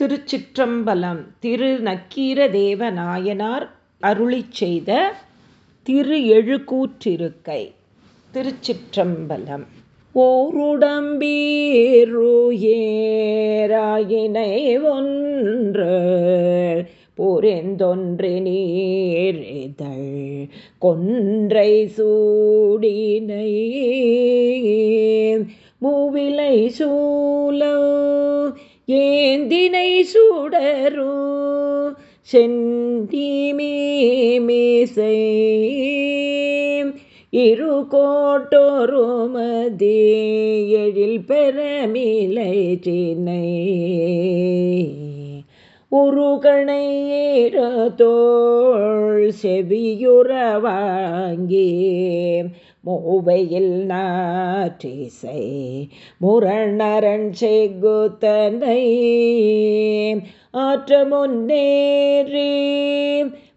திருச்சிற்றம்பலம் திரு நக்கீர தேவநாயனார் அருளி செய்த திரு எழுக்கூற்றிருக்கை திருச்சிற்றம்பலம். ஓருடம்பீருயேராயினை ஒன்று பொறிந்தொன்று நீரிதழ் கொன்றை சூடினை மூவிலை சூழ ஏந்தினை சுடரு செந்தீமீசை இரு கோட்டோருமதே எழில் பெறமிலை சினை உருகணை தோள் செவியுற வாங்கி மூவையில் நாற்றிசை முரணரன் செகுத்தனை ஆற்ற முன்னேறி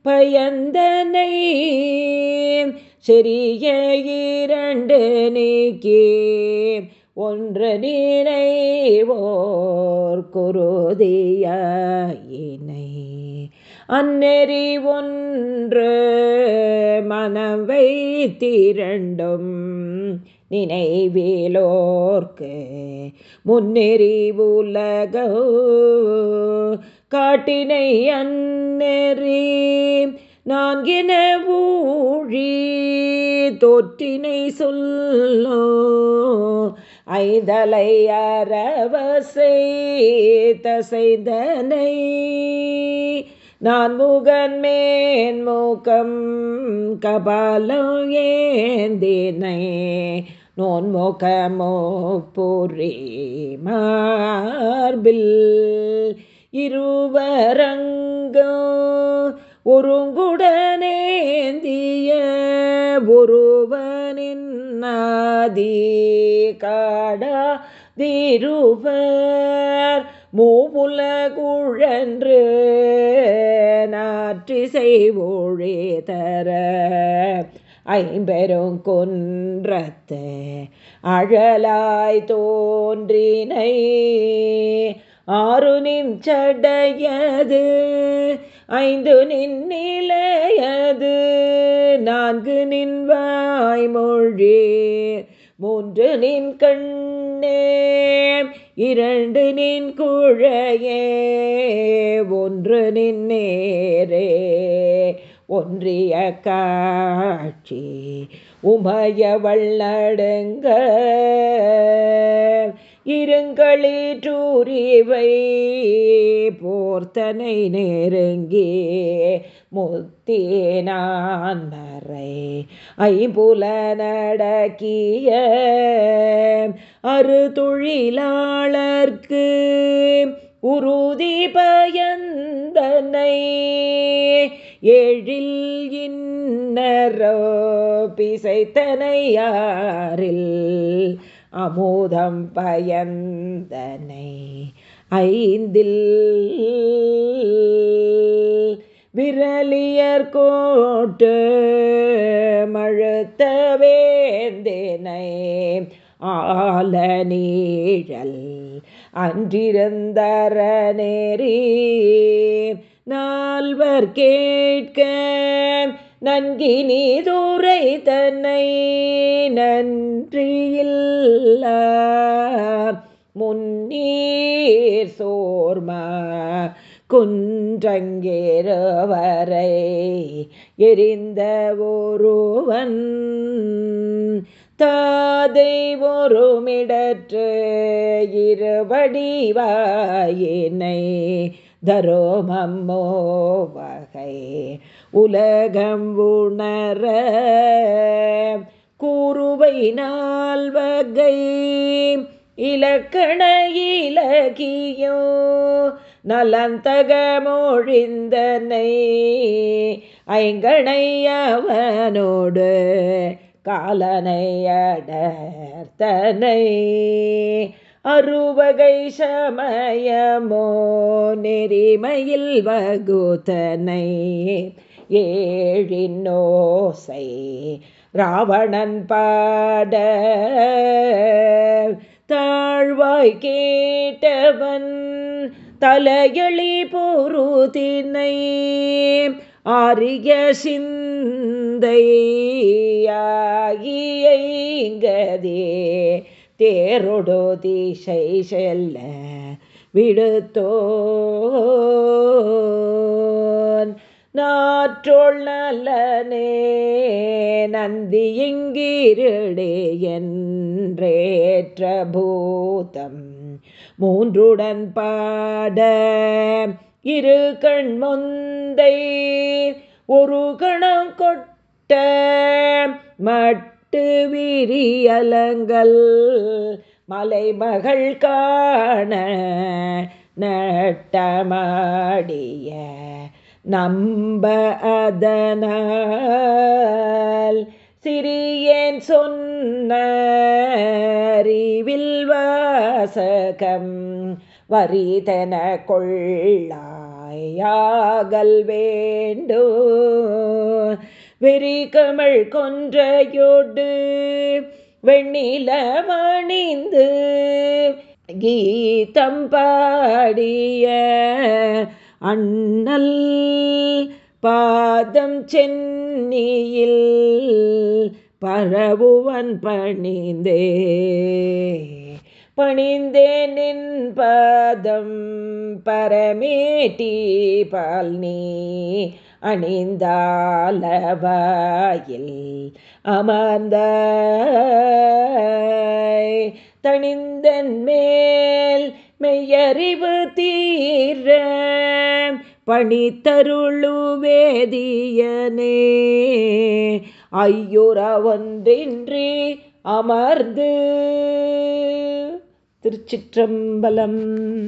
பயந்தனை சிறிய இரண்டு நீக்கே ஒன்று நினைவோர் குருதியினை அந்நெறி ஒன்று மனம் வைத்திரண்டும் நினைவேலோர்க்கு. முன்னெறி உலக காட்டினை அந்நெறி நான்கின ஊழி தொற்றினை சொல்லோ. ஐதலை அறவசை தசைதனை நான் முகன் மேன் மூக்கம் கபாலம் ஏந்தினை. நோன் முகமோ பொறி மார்பில் இருவரங்கோ. ஒருங்குடனேந்திய ஒருவனின் நாதீ. காடா தீருவர். மூவுல குழன்று நாற்றிசை ஒழி தர. ஐம்பெரும் கொன்றத்தை அழலாய் தோன்றினை. ஆறு நின் சடையது ஐந்து நின் நிலையது நான்கு நின் வாய்மொழி. மூன்று நின் கண்ணே இரண்டு நின் குழையே ஒன்று நின் நேரே ஒன்றிய காட்சி உமையவள் நடுங்க இருங்களீற்றூரிவை போர்த்தனை நெருங்கி முத்தேனான் மறை. ஐம்புல நடக்கிய அரு தொழிலாளர்க்கு உறுதி பயந்தனை. எழில் இன்னரோ பிசைத்தனையாரில் அமுதம் பயந்தனை ஐந்தில் விரலியர் கோட்டு மழுத்த வேந்தனை ஆல நீழல் அன்றிருந்தர நேரி. நால்வர் கேட்க நன்கினி தூரை தன்னை நன்றியில் முன்னீர் சோர்மா குன்றங்கேறவரை எரிந்த ஒருவன் தாதை ஒருமிடற்று இருவடிவாயினை தரோமம்மோ வகை உலகம் உணர கூறுவை நால் வகை. இலக்கண இலகியோ நலந்தக மொழிந்தனை ஐங்கணை அவனோடு காலனை அடர்த்தனை. அறுவகை சமயமோ நெறிமையில் வகுத்தனை. ஏழினோசை ராவணன் பாட தாழ்வாய் கேட்டவன் தலையளி பொருதினை ஆரிய சிந்தையாகியங்கதே தேரொடோ திசை செல்ல விடுத்தோ நாற்றோள் நல்லனே நந்தி இங்கிருடே என்றேற்ற பூதம். மூன்றுடன் பாட இரு கண் முந்தை ஒரு கணம் கொட்ட மட்டு விரியலங்கள் மலைமகள் காண நட்டமாடிய நம்ப அதனால் சிறியேன் சொன்ன வாசகம் வரிதன கொள்ளாயாகல் வேண்டோ. வெறி கொன்றையோடு வெண்ணில மணிந்து கீதம் பாடிய அண்ணல் பாதம் சென்னியில் பரவுவன் பணிந்தே. பணிந்தே நின் பாதம் பரமேட்டி பால் நீ அணிந்தாலவாயில் அமர்ந்த தனிந்தன் மேல் மெய்யறிவு தீர பணித்தருளு வேதியனே ஐயுற அமர்ந்து திருச்சிற்றம்பலம்.